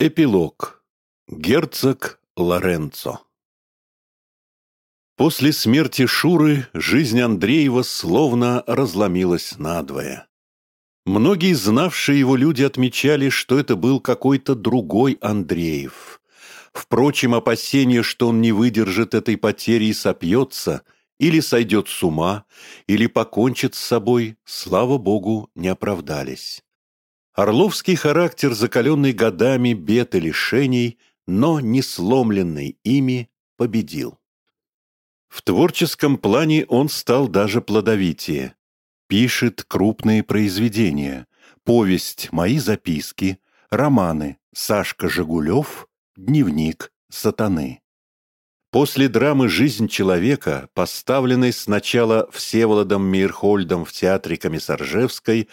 Эпилог. Герцог Лоренцо. После смерти Шуры жизнь Андреева словно разломилась надвое. Многие знавшие его люди отмечали, что это был какой-то другой Андреев. Впрочем, опасения, что он не выдержит этой потери и сопьется, или сойдет с ума, или покончит с собой, слава богу, не оправдались. Орловский характер, закаленный годами бед и лишений, но не сломленный ими, победил. В творческом плане он стал даже плодовитее. Пишет крупные произведения, повесть «Мои записки», романы «Сашка Жигулев», «Дневник сатаны». После драмы «Жизнь человека», поставленной сначала Всеволодом Мейерхольдом в театре Комиссаржевской,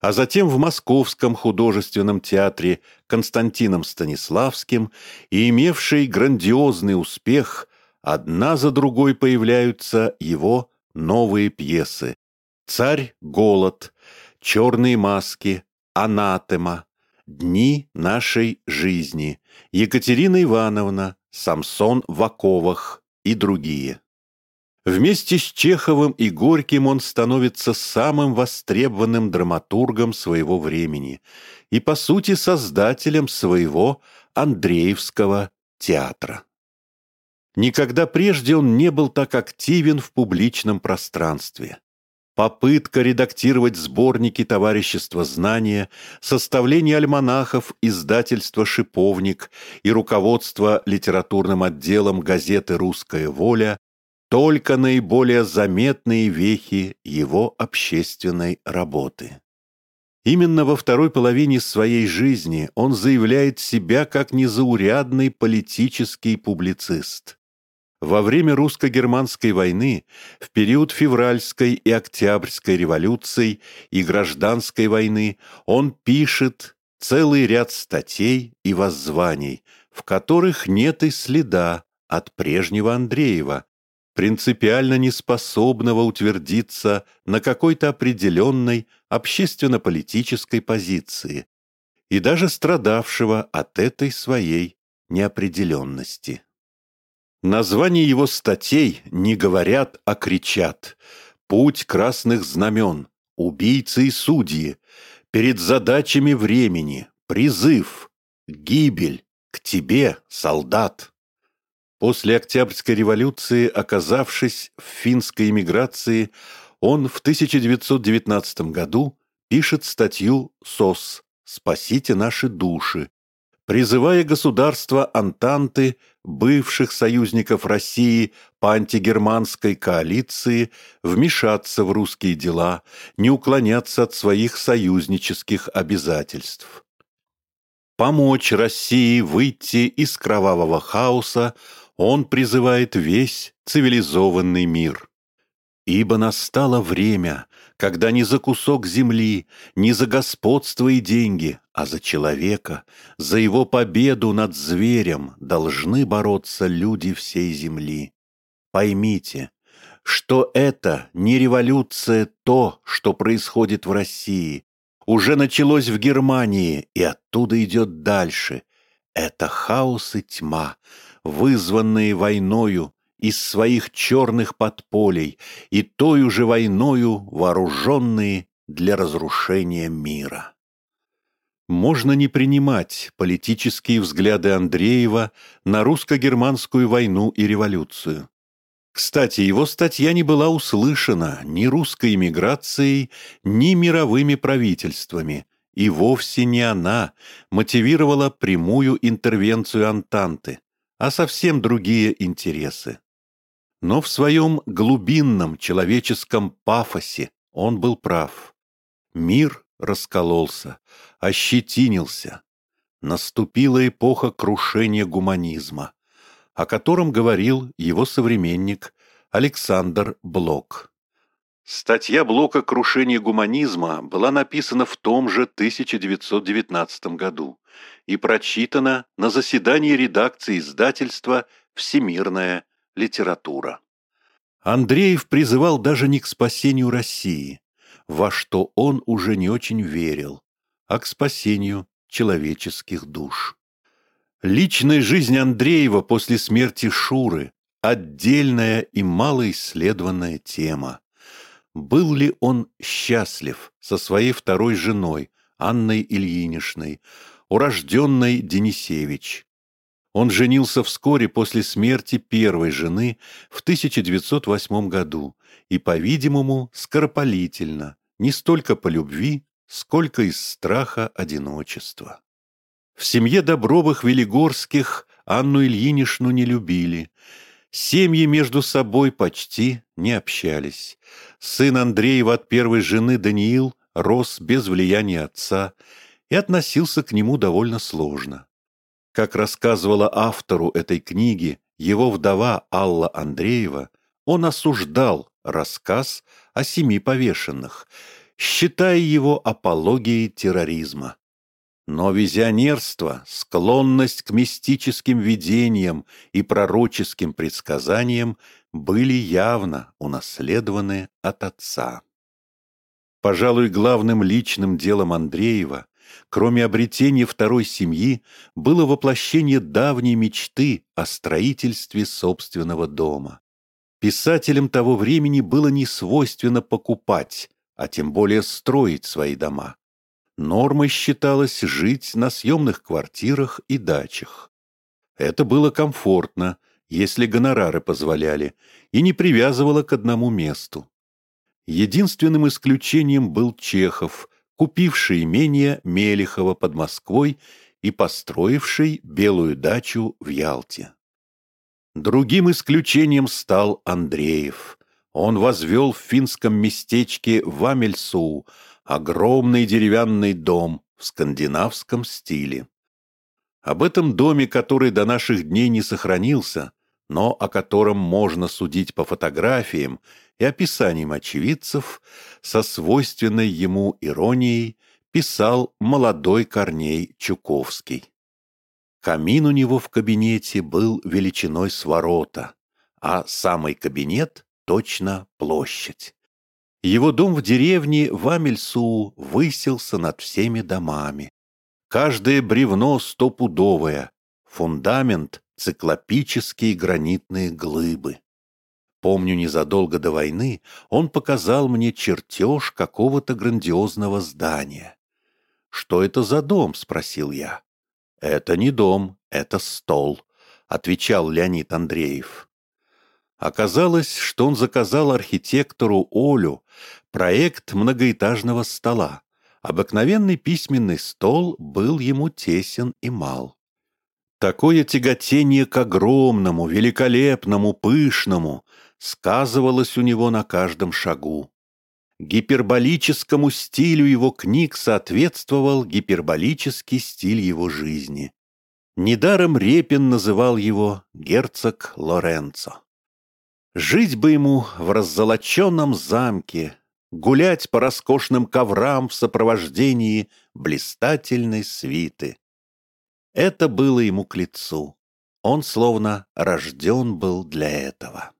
а затем в Московском художественном театре Константином Станиславским и имевший грандиозный успех, одна за другой появляются его новые пьесы «Царь голод», «Черные маски», «Анатема», «Дни нашей жизни», «Екатерина Ивановна», «Самсон в оковах» и другие. Вместе с Чеховым и Горьким он становится самым востребованным драматургом своего времени и, по сути, создателем своего Андреевского театра. Никогда прежде он не был так активен в публичном пространстве. Попытка редактировать сборники товарищества знания, составление альманахов издательства «Шиповник» и руководство литературным отделом газеты «Русская воля» только наиболее заметные вехи его общественной работы. Именно во второй половине своей жизни он заявляет себя как незаурядный политический публицист. Во время русско-германской войны, в период февральской и октябрьской революций и гражданской войны он пишет целый ряд статей и воззваний, в которых нет и следа от прежнего Андреева, принципиально неспособного утвердиться на какой-то определенной общественно-политической позиции и даже страдавшего от этой своей неопределенности. Названия его статей не говорят, а кричат «Путь красных знамен», «Убийцы и судьи», «Перед задачами времени», «Призыв», «Гибель», «К тебе, солдат». После Октябрьской революции, оказавшись в финской эмиграции, он в 1919 году пишет статью «СОС. Спасите наши души», призывая государства Антанты, бывших союзников России по антигерманской коалиции, вмешаться в русские дела, не уклоняться от своих союзнических обязательств. Помочь России выйти из кровавого хаоса, он призывает весь цивилизованный мир. Ибо настало время, когда не за кусок земли, не за господство и деньги, а за человека, за его победу над зверем должны бороться люди всей земли. Поймите, что это не революция то, что происходит в России, уже началось в Германии и оттуда идет дальше. Это хаос и тьма, вызванные войною из своих черных подполей и той же войною вооруженные для разрушения мира. Можно не принимать политические взгляды Андреева на русско-германскую войну и революцию. Кстати, его статья не была услышана ни русской эмиграцией, ни мировыми правительствами, и вовсе не она мотивировала прямую интервенцию Антанты а совсем другие интересы. Но в своем глубинном человеческом пафосе он был прав. Мир раскололся, ощетинился. Наступила эпоха крушения гуманизма, о котором говорил его современник Александр Блок. Статья Блока «Крушение гуманизма» была написана в том же 1919 году и прочитана на заседании редакции издательства «Всемирная литература». Андреев призывал даже не к спасению России, во что он уже не очень верил, а к спасению человеческих душ. Личная жизнь Андреева после смерти Шуры – отдельная и малоисследованная тема. Был ли он счастлив со своей второй женой, Анной Ильиничной, урожденной Денисевич? Он женился вскоре после смерти первой жены в 1908 году и, по-видимому, скоропалительно, не столько по любви, сколько из страха одиночества. В семье Добровых-Велигорских Анну Ильинишну не любили. Семьи между собой почти не общались. Сын Андреева от первой жены Даниил рос без влияния отца и относился к нему довольно сложно. Как рассказывала автору этой книги его вдова Алла Андреева, он осуждал рассказ о семи повешенных – считая его апологией терроризма. Но визионерство, склонность к мистическим видениям и пророческим предсказаниям были явно унаследованы от отца. Пожалуй, главным личным делом Андреева, кроме обретения второй семьи, было воплощение давней мечты о строительстве собственного дома. Писателям того времени было не свойственно покупать, а тем более строить свои дома. Нормой считалось жить на съемных квартирах и дачах. Это было комфортно, если гонорары позволяли, и не привязывало к одному месту. Единственным исключением был Чехов, купивший имение Мелехова под Москвой и построивший белую дачу в Ялте. Другим исключением стал Андреев, он возвел в финском местечке Вамельсу огромный деревянный дом в скандинавском стиле. Об этом доме, который до наших дней не сохранился, но о котором можно судить по фотографиям и описаниям очевидцев, со свойственной ему иронией писал молодой Корней Чуковский. Камин у него в кабинете был величиной с ворота, а самый кабинет точно площадь. Его дом в деревне Вамельсу высился над всеми домами. Каждое бревно стопудовое, фундамент — циклопические гранитные глыбы. Помню, незадолго до войны он показал мне чертеж какого-то грандиозного здания. «Что это за дом?» — спросил я. «Это не дом, это стол», — отвечал Леонид Андреев. Оказалось, что он заказал архитектору Олю проект многоэтажного стола. Обыкновенный письменный стол был ему тесен и мал. Такое тяготение к огромному, великолепному, пышному сказывалось у него на каждом шагу. Гиперболическому стилю его книг соответствовал гиперболический стиль его жизни. Недаром Репин называл его герцог Лоренцо. Жить бы ему в раззолоченном замке, гулять по роскошным коврам в сопровождении блистательной свиты. Это было ему к лицу. Он словно рожден был для этого.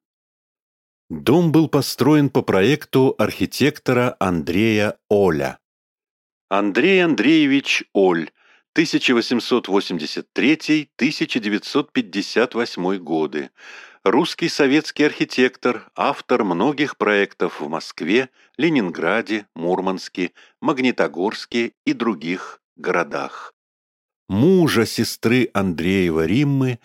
Дом был построен по проекту архитектора Андрея Оля. Андрей Андреевич Оль, 1883-1958 годы, русский советский архитектор, автор многих проектов в Москве, Ленинграде, Мурманске, Магнитогорске и других городах. Мужа сестры Андреева Риммы,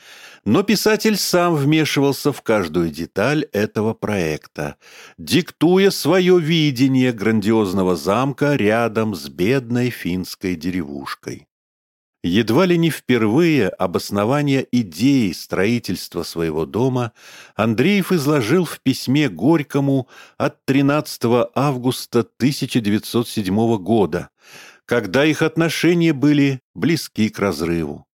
но писатель сам вмешивался в каждую деталь этого проекта, диктуя свое видение грандиозного замка рядом с бедной финской деревушкой. Едва ли не впервые обоснование идеи строительства своего дома Андреев изложил в письме Горькому от 13 августа 1907 года, когда их отношения были близки к разрыву.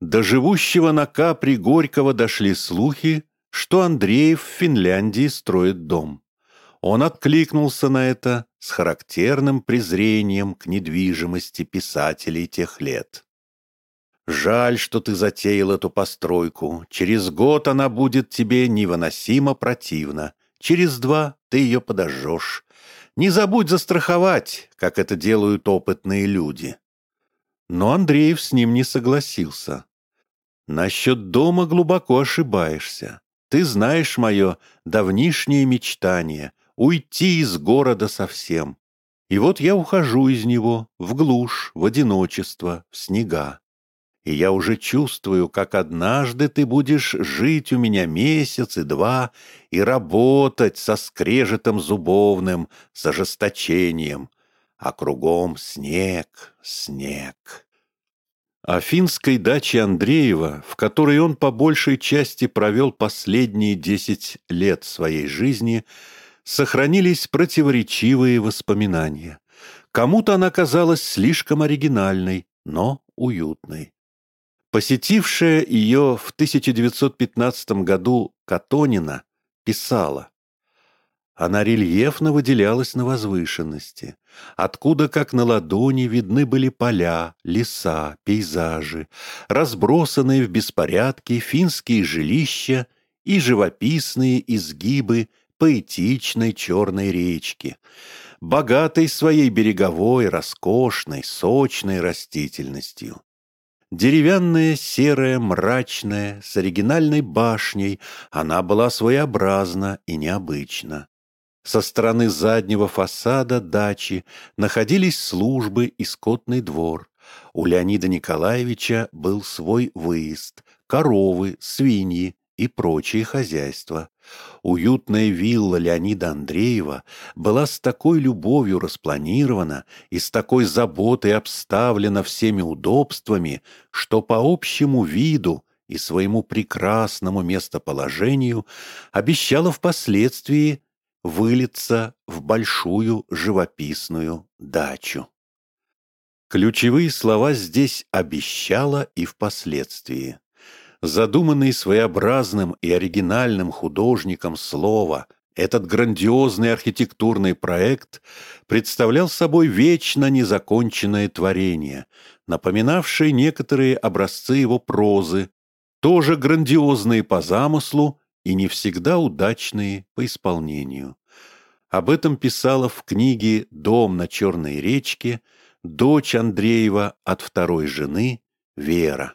До живущего на Капри Горького дошли слухи, что Андреев в Финляндии строит дом. Он откликнулся на это с характерным презрением к недвижимости писателей тех лет. Жаль, что ты затеял эту постройку. Через год она будет тебе невыносимо противна. Через два ты ее подожжешь. Не забудь застраховать, как это делают опытные люди. Но Андреев с ним не согласился. Насчет дома глубоко ошибаешься. Ты знаешь мое давнишнее мечтание — уйти из города совсем. И вот я ухожу из него в глушь, в одиночество, в снега. И я уже чувствую, как однажды ты будешь жить у меня месяц и два и работать со скрежетом зубовным, с ожесточением, а кругом снег, снег. О финской даче Андреева, в которой он по большей части провел последние десять лет своей жизни, сохранились противоречивые воспоминания. Кому-то она казалась слишком оригинальной, но уютной. Посетившая ее в 1915 году Катонина писала она рельефно выделялась на возвышенности, откуда, как на ладони, видны были поля, леса, пейзажи, разбросанные в беспорядке финские жилища и живописные изгибы поэтичной черной речки, богатой своей береговой, роскошной, сочной растительностью. Деревянная, серая, мрачная, с оригинальной башней, она была своеобразна и необычна. Со стороны заднего фасада дачи находились службы и скотный двор. У Леонида Николаевича был свой выезд, коровы, свиньи и прочие хозяйства. Уютная вилла Леонида Андреева была с такой любовью распланирована и с такой заботой обставлена всеми удобствами, что по общему виду и своему прекрасному местоположению обещала впоследствии вылиться в большую живописную дачу. Ключевые слова здесь обещала и впоследствии. Задуманный своеобразным и оригинальным художником слова, этот грандиозный архитектурный проект представлял собой вечно незаконченное творение, напоминавшее некоторые образцы его прозы, тоже грандиозные по замыслу и не всегда удачные по исполнению. Об этом писала в книге «Дом на Черной речке» дочь Андреева от второй жены Вера.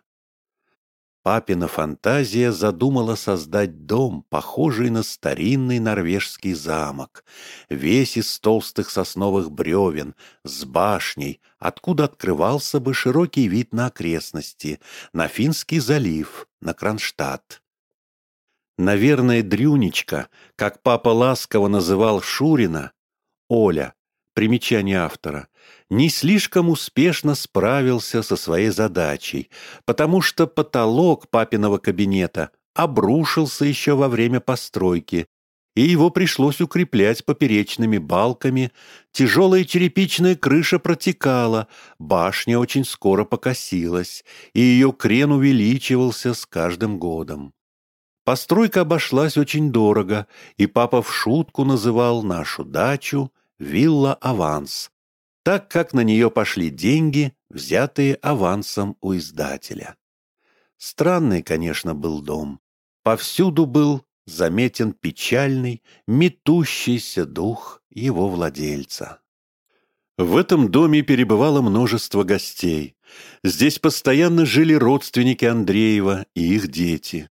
Папина фантазия задумала создать дом, похожий на старинный норвежский замок, весь из толстых сосновых бревен, с башней, откуда открывался бы широкий вид на окрестности, на Финский залив, на Кронштадт. Наверное, Дрюнечка, как папа ласково называл Шурина, Оля, примечание автора, не слишком успешно справился со своей задачей, потому что потолок папиного кабинета обрушился еще во время постройки, и его пришлось укреплять поперечными балками, тяжелая черепичная крыша протекала, башня очень скоро покосилась, и ее крен увеличивался с каждым годом. Постройка обошлась очень дорого, и папа в шутку называл нашу дачу «Вилла Аванс», так как на нее пошли деньги, взятые авансом у издателя. Странный, конечно, был дом. Повсюду был заметен печальный, метущийся дух его владельца. В этом доме перебывало множество гостей. Здесь постоянно жили родственники Андреева и их дети.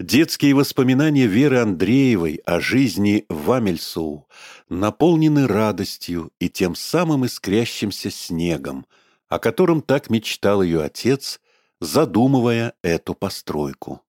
Детские воспоминания Веры Андреевой о жизни в Амельсу наполнены радостью и тем самым искрящимся снегом, о котором так мечтал ее отец, задумывая эту постройку.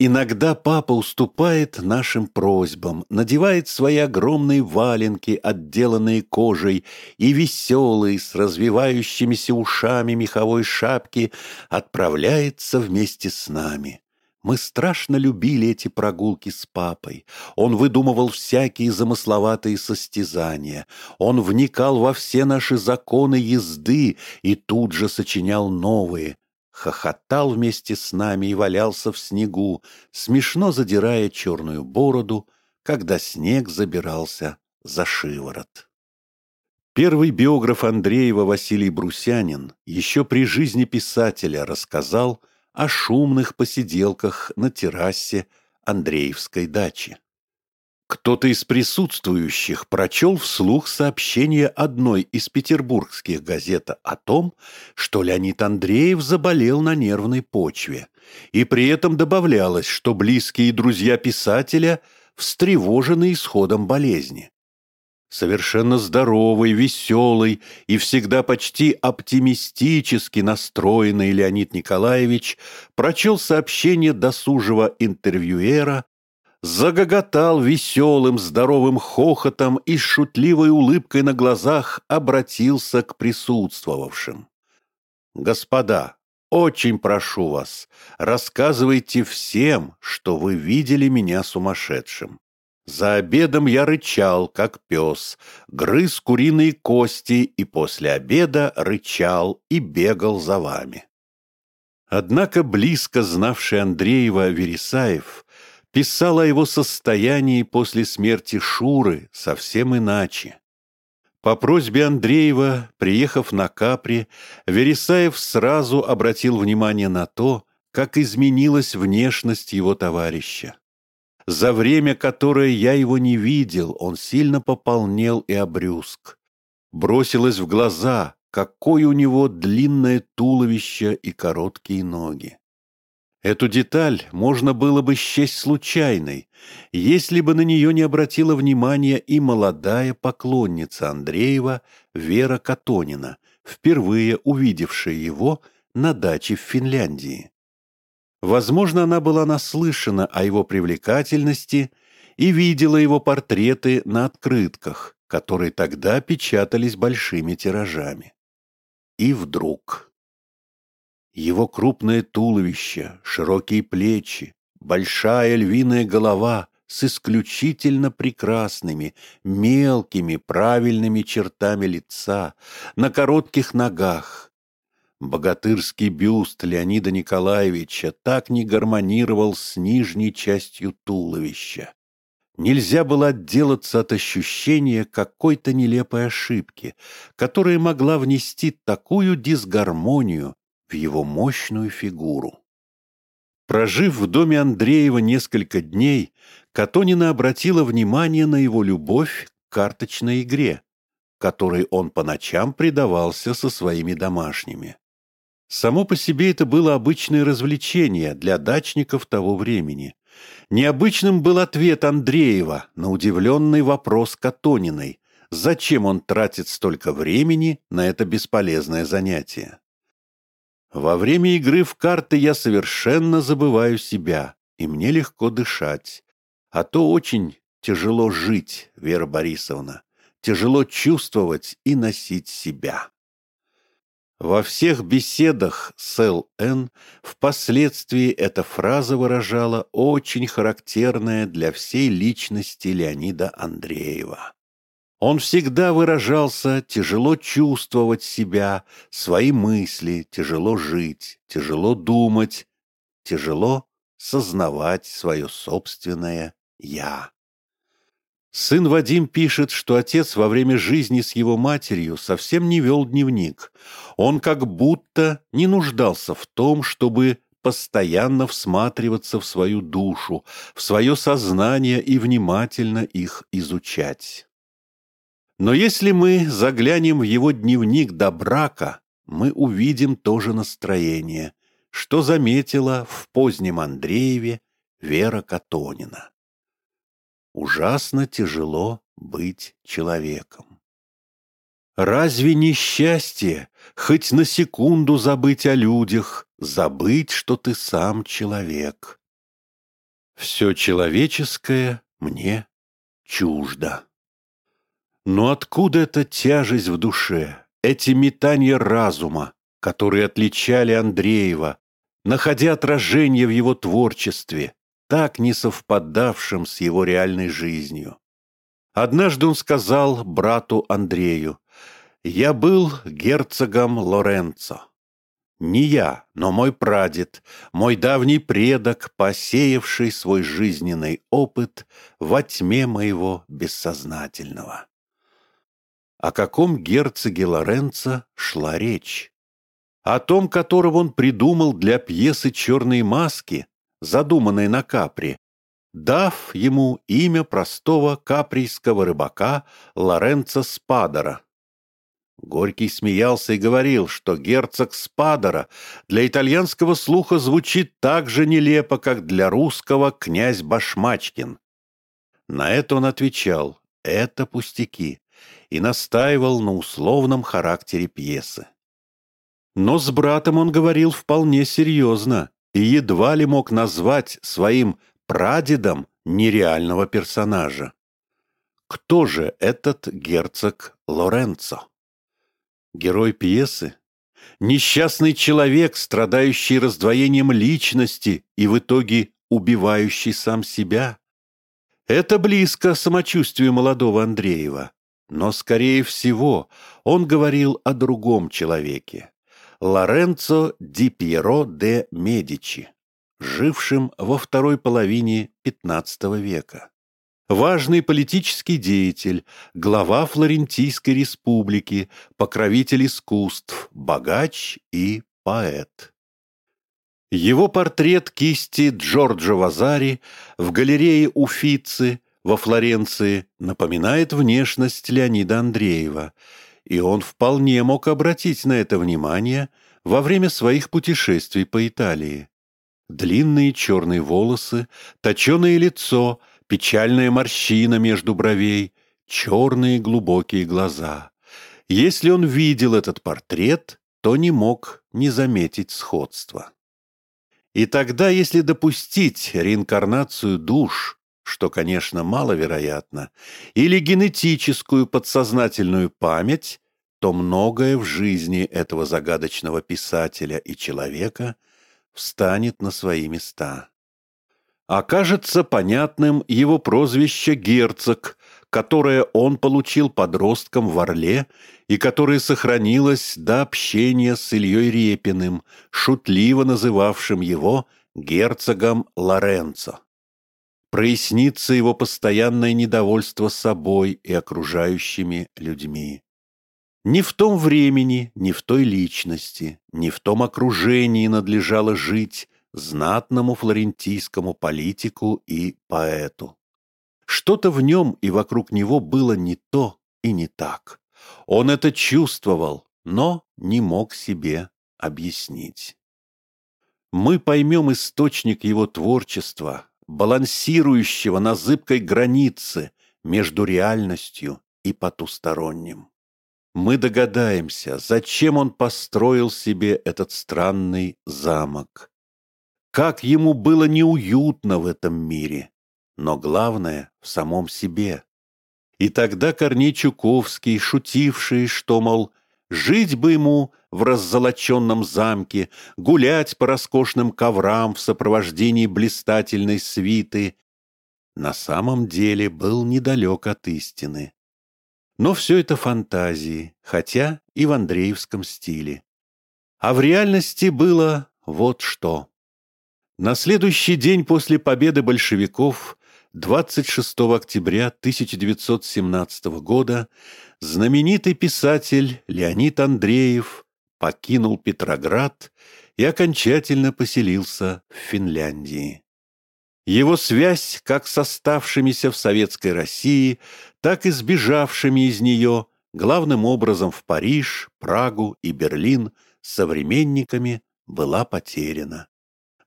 Иногда папа уступает нашим просьбам, надевает свои огромные валенки, отделанные кожей, и веселый, с развивающимися ушами меховой шапки, отправляется вместе с нами. Мы страшно любили эти прогулки с папой. Он выдумывал всякие замысловатые состязания. Он вникал во все наши законы езды и тут же сочинял новые. Хохотал вместе с нами и валялся в снегу, смешно задирая черную бороду, когда снег забирался за шиворот. Первый биограф Андреева Василий Брусянин еще при жизни писателя рассказал, о шумных посиделках на террасе Андреевской дачи. Кто-то из присутствующих прочел вслух сообщение одной из петербургских газет о том, что Леонид Андреев заболел на нервной почве, и при этом добавлялось, что близкие друзья писателя встревожены исходом болезни. Совершенно здоровый, веселый и всегда почти оптимистически настроенный Леонид Николаевич прочел сообщение досужего интервьюера, загоготал веселым, здоровым хохотом и с шутливой улыбкой на глазах обратился к присутствовавшим. «Господа, очень прошу вас, рассказывайте всем, что вы видели меня сумасшедшим. За обедом я рычал, как пес, грыз куриные кости и после обеда рычал и бегал за вами. Однако близко знавший Андреева Вересаев писал о его состоянии после смерти Шуры совсем иначе. По просьбе Андреева, приехав на Капри, Вересаев сразу обратил внимание на то, как изменилась внешность его товарища. За время, которое я его не видел, он сильно пополнел и обрюзг. Бросилось в глаза, какое у него длинное туловище и короткие ноги. Эту деталь можно было бы счесть случайной, если бы на нее не обратила внимания и молодая поклонница Андреева Вера Катонина, впервые увидевшая его на даче в Финляндии. Возможно, она была наслышана о его привлекательности и видела его портреты на открытках, которые тогда печатались большими тиражами. И вдруг... Его крупное туловище, широкие плечи, большая львиная голова с исключительно прекрасными, мелкими, правильными чертами лица, на коротких ногах, Богатырский бюст Леонида Николаевича так не гармонировал с нижней частью туловища. Нельзя было отделаться от ощущения какой-то нелепой ошибки, которая могла внести такую дисгармонию в его мощную фигуру. Прожив в доме Андреева несколько дней, Катонина обратила внимание на его любовь к карточной игре, которой он по ночам предавался со своими домашними. Само по себе это было обычное развлечение для дачников того времени. Необычным был ответ Андреева на удивленный вопрос Катониной, зачем он тратит столько времени на это бесполезное занятие. Во время игры в карты я совершенно забываю себя, и мне легко дышать. А то очень тяжело жить, Вера Борисовна, тяжело чувствовать и носить себя. Во всех беседах с Л.Н. впоследствии эта фраза выражала очень характерное для всей личности Леонида Андреева. Он всегда выражался тяжело чувствовать себя, свои мысли, тяжело жить, тяжело думать, тяжело сознавать свое собственное «я». Сын Вадим пишет, что отец во время жизни с его матерью совсем не вел дневник. Он как будто не нуждался в том, чтобы постоянно всматриваться в свою душу, в свое сознание и внимательно их изучать. Но если мы заглянем в его дневник до брака, мы увидим то же настроение, что заметила в позднем Андрееве Вера Катонина. Ужасно тяжело быть человеком. Разве не счастье хоть на секунду забыть о людях, забыть, что ты сам человек? Все человеческое мне чуждо. Но откуда эта тяжесть в душе, эти метания разума, которые отличали Андреева, находя отражение в его творчестве, так не совпадавшим с его реальной жизнью. Однажды он сказал брату Андрею, «Я был герцогом Лоренцо. Не я, но мой прадед, мой давний предок, посеявший свой жизненный опыт во тьме моего бессознательного». О каком герцоге Лоренцо шла речь? О том, которого он придумал для пьесы «Черные маски», задуманной на Капри, дав ему имя простого каприйского рыбака Лоренцо Спадора. Горький смеялся и говорил, что герцог Спадора для итальянского слуха звучит так же нелепо, как для русского князь Башмачкин. На это он отвечал «это пустяки» и настаивал на условном характере пьесы. Но с братом он говорил вполне серьезно и едва ли мог назвать своим прадедом нереального персонажа. Кто же этот герцог Лоренцо? Герой пьесы? Несчастный человек, страдающий раздвоением личности и в итоге убивающий сам себя? Это близко самочувствию молодого Андреева. Но, скорее всего, он говорил о другом человеке. Лоренцо ди Пьеро де Медичи, жившим во второй половине XV века важный политический деятель, глава Флорентийской республики, покровитель искусств, богач и поэт. Его портрет кисти Джорджо Вазари в галерее Уфицы во Флоренции напоминает внешность Леонида Андреева, и он вполне мог обратить на это внимание во время своих путешествий по Италии. Длинные черные волосы, точеное лицо – печальная морщина между бровей, черные глубокие глаза. Если он видел этот портрет, то не мог не заметить сходства. И тогда, если допустить реинкарнацию душ, что, конечно, маловероятно, или генетическую подсознательную память, то многое в жизни этого загадочного писателя и человека встанет на свои места окажется понятным его прозвище «Герцог», которое он получил подростком в Орле и которое сохранилось до общения с Ильей Репиным, шутливо называвшим его герцогом Лоренцо. Прояснится его постоянное недовольство собой и окружающими людьми. Ни в том времени, ни в той личности, ни в том окружении надлежало жить, знатному флорентийскому политику и поэту. Что-то в нем и вокруг него было не то и не так. Он это чувствовал, но не мог себе объяснить. Мы поймем источник его творчества, балансирующего на зыбкой границе между реальностью и потусторонним. Мы догадаемся, зачем он построил себе этот странный замок, как ему было неуютно в этом мире, но главное — в самом себе. И тогда Корней Чуковский, шутивший, что, мол, жить бы ему в раззолоченном замке, гулять по роскошным коврам в сопровождении блистательной свиты, на самом деле был недалек от истины. Но все это фантазии, хотя и в Андреевском стиле. А в реальности было вот что. На следующий день после победы большевиков, 26 октября 1917 года, знаменитый писатель Леонид Андреев покинул Петроград и окончательно поселился в Финляндии. Его связь как с оставшимися в Советской России, так и сбежавшими из нее, главным образом в Париж, Прагу и Берлин, современниками была потеряна.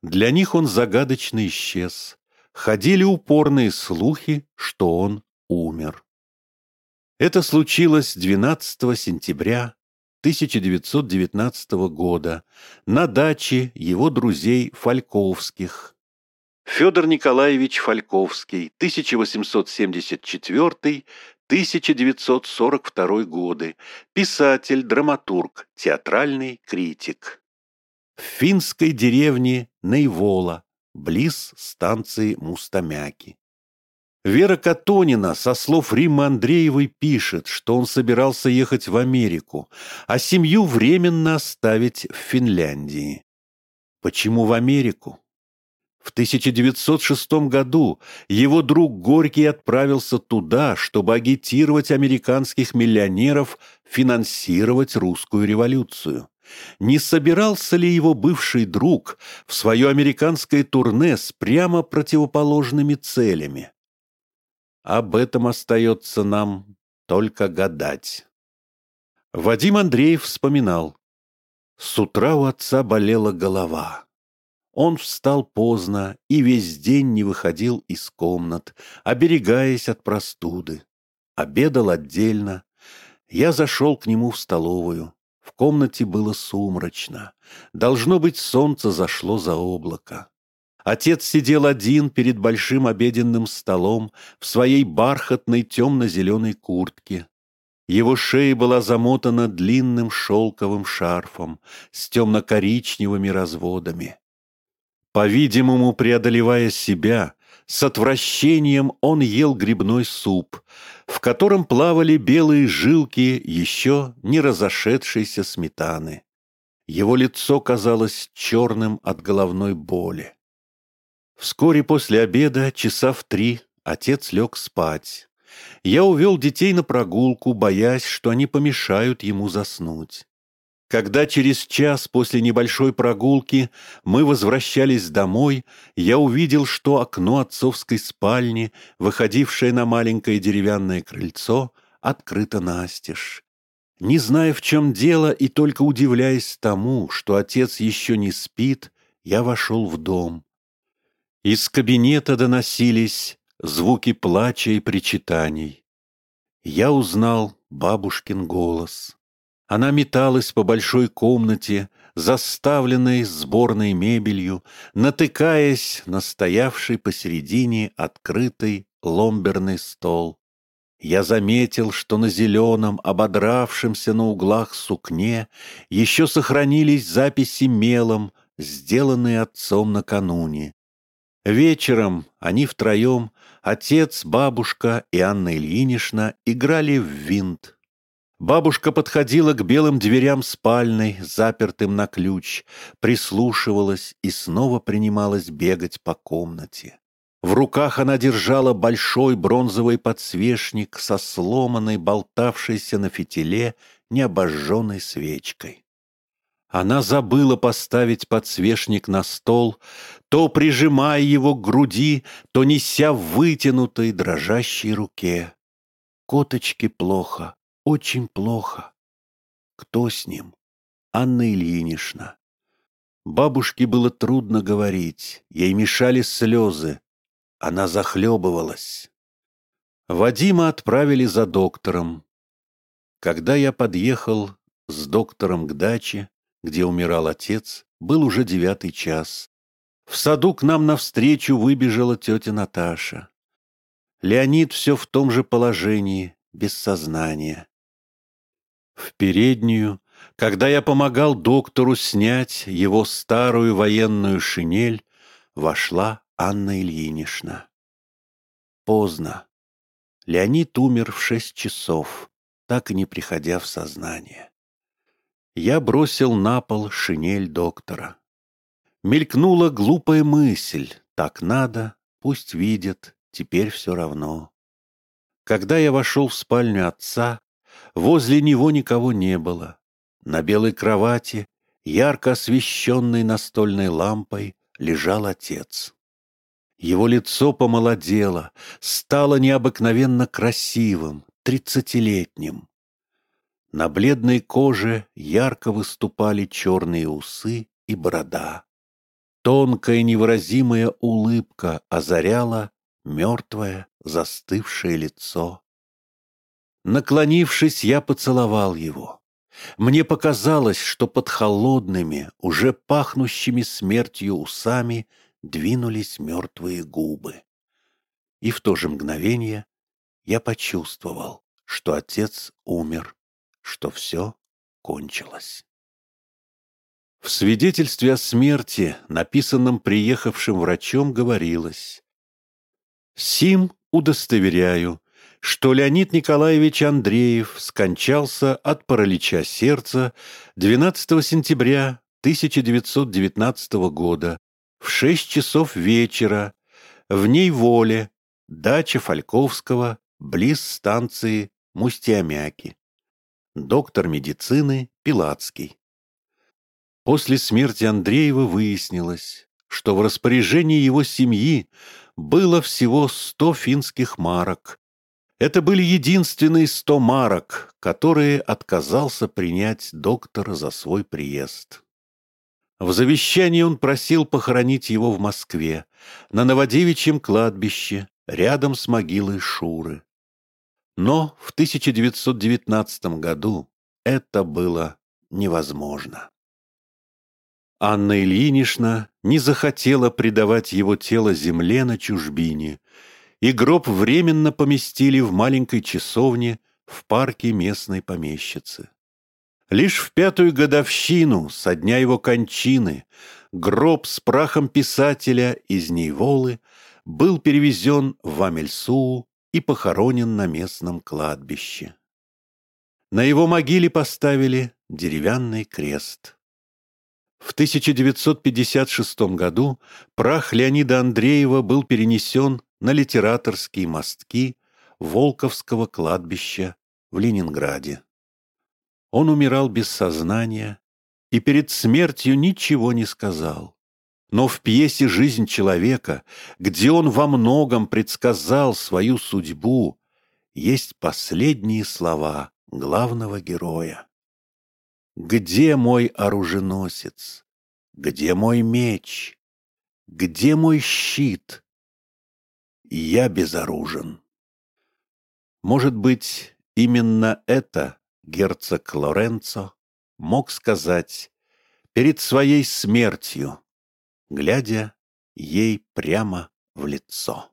Для них он загадочно исчез. Ходили упорные слухи, что он умер. Это случилось 12 сентября 1919 года на даче его друзей Фальковских. Федор Николаевич Фальковский, 1874-1942 годы, писатель, драматург, театральный критик в финской деревне Нейвола, близ станции Мустамяки. Вера Катонина со слов Риммы Андреевой пишет, что он собирался ехать в Америку, а семью временно оставить в Финляндии. Почему в Америку? В 1906 году его друг Горький отправился туда, чтобы агитировать американских миллионеров финансировать русскую революцию. Не собирался ли его бывший друг в свое американское турне с прямо противоположными целями? Об этом остается нам только гадать. Вадим Андреев вспоминал. С утра у отца болела голова. Он встал поздно и весь день не выходил из комнат, оберегаясь от простуды. Обедал отдельно. Я зашел к нему в столовую. В комнате было сумрачно. Должно быть, солнце зашло за облако. Отец сидел один перед большим обеденным столом в своей бархатной темно-зеленой куртке. Его шея была замотана длинным шелковым шарфом с темно-коричневыми разводами. По-видимому, преодолевая себя, с отвращением он ел грибной суп, в котором плавали белые жилки еще не разошедшейся сметаны. Его лицо казалось черным от головной боли. Вскоре после обеда, часа в три, отец лег спать. Я увел детей на прогулку, боясь, что они помешают ему заснуть. Когда через час после небольшой прогулки мы возвращались домой, я увидел, что окно отцовской спальни, выходившее на маленькое деревянное крыльцо, открыто настежь. Не зная, в чем дело, и только удивляясь тому, что отец еще не спит, я вошел в дом. Из кабинета доносились звуки плача и причитаний. Я узнал бабушкин голос. Она металась по большой комнате, заставленной сборной мебелью, натыкаясь на стоявший посередине открытый ломберный стол. Я заметил, что на зеленом, ободравшемся на углах сукне еще сохранились записи мелом, сделанные отцом накануне. Вечером они втроем, отец, бабушка и Анна Ильинична, играли в винт. Бабушка подходила к белым дверям спальной, запертым на ключ, прислушивалась и снова принималась бегать по комнате. В руках она держала большой бронзовый подсвечник со сломанной, болтавшейся на фитиле, необожженной свечкой. Она забыла поставить подсвечник на стол, то прижимая его к груди, то неся в вытянутой дрожащей руке. Коточке плохо, очень плохо. Кто с ним? Анна Ильинична. Бабушке было трудно говорить, ей мешали слезы. Она захлебывалась. Вадима отправили за доктором. Когда я подъехал с доктором к даче, где умирал отец, был уже девятый час. В саду к нам навстречу выбежала тетя Наташа. Леонид все в том же положении, без сознания. В переднюю, когда я помогал доктору снять его старую военную шинель, вошла Анна Ильинична. Поздно. Леонид умер в шесть часов, так и не приходя в сознание. Я бросил на пол шинель доктора. Мелькнула глупая мысль. Так надо, пусть видят, теперь все равно. Когда я вошел в спальню отца, Возле него никого не было. На белой кровати, ярко освещенной настольной лампой, лежал отец. Его лицо помолодело, стало необыкновенно красивым, тридцатилетним. На бледной коже ярко выступали черные усы и борода. Тонкая невыразимая улыбка озаряла мертвое застывшее лицо. Наклонившись, я поцеловал его. Мне показалось, что под холодными, уже пахнущими смертью усами двинулись мертвые губы. И в то же мгновение я почувствовал, что отец умер, что все кончилось. В свидетельстве о смерти, написанном приехавшим врачом, говорилось «Сим удостоверяю, что Леонид Николаевич Андреев скончался от паралича сердца 12 сентября 1919 года в 6 часов вечера в ней воле, дача Фальковского, близ станции Мустиамяки. Доктор медицины Пилацкий. После смерти Андреева выяснилось, что в распоряжении его семьи было всего сто финских марок. Это были единственные сто марок, которые отказался принять доктор за свой приезд. В завещании он просил похоронить его в Москве, на Новодевичьем кладбище, рядом с могилой Шуры. Но в 1919 году это было невозможно. Анна Ильинична не захотела предавать его тело земле на чужбине, и гроб временно поместили в маленькой часовне в парке местной помещицы. Лишь в пятую годовщину со дня его кончины гроб с прахом писателя из Нейволы был перевезен в Амельсуу и похоронен на местном кладбище. На его могиле поставили деревянный крест. В 1956 году прах Леонида Андреева был перенесен на литераторские мостки Волковского кладбища в Ленинграде. Он умирал без сознания и перед смертью ничего не сказал. Но в пьесе «Жизнь человека», где он во многом предсказал свою судьбу, есть последние слова главного героя. Где мой оруженосец? Где мой меч? Где мой щит? Я безоружен. Может быть, именно это герцог Лоренцо мог сказать перед своей смертью, глядя ей прямо в лицо.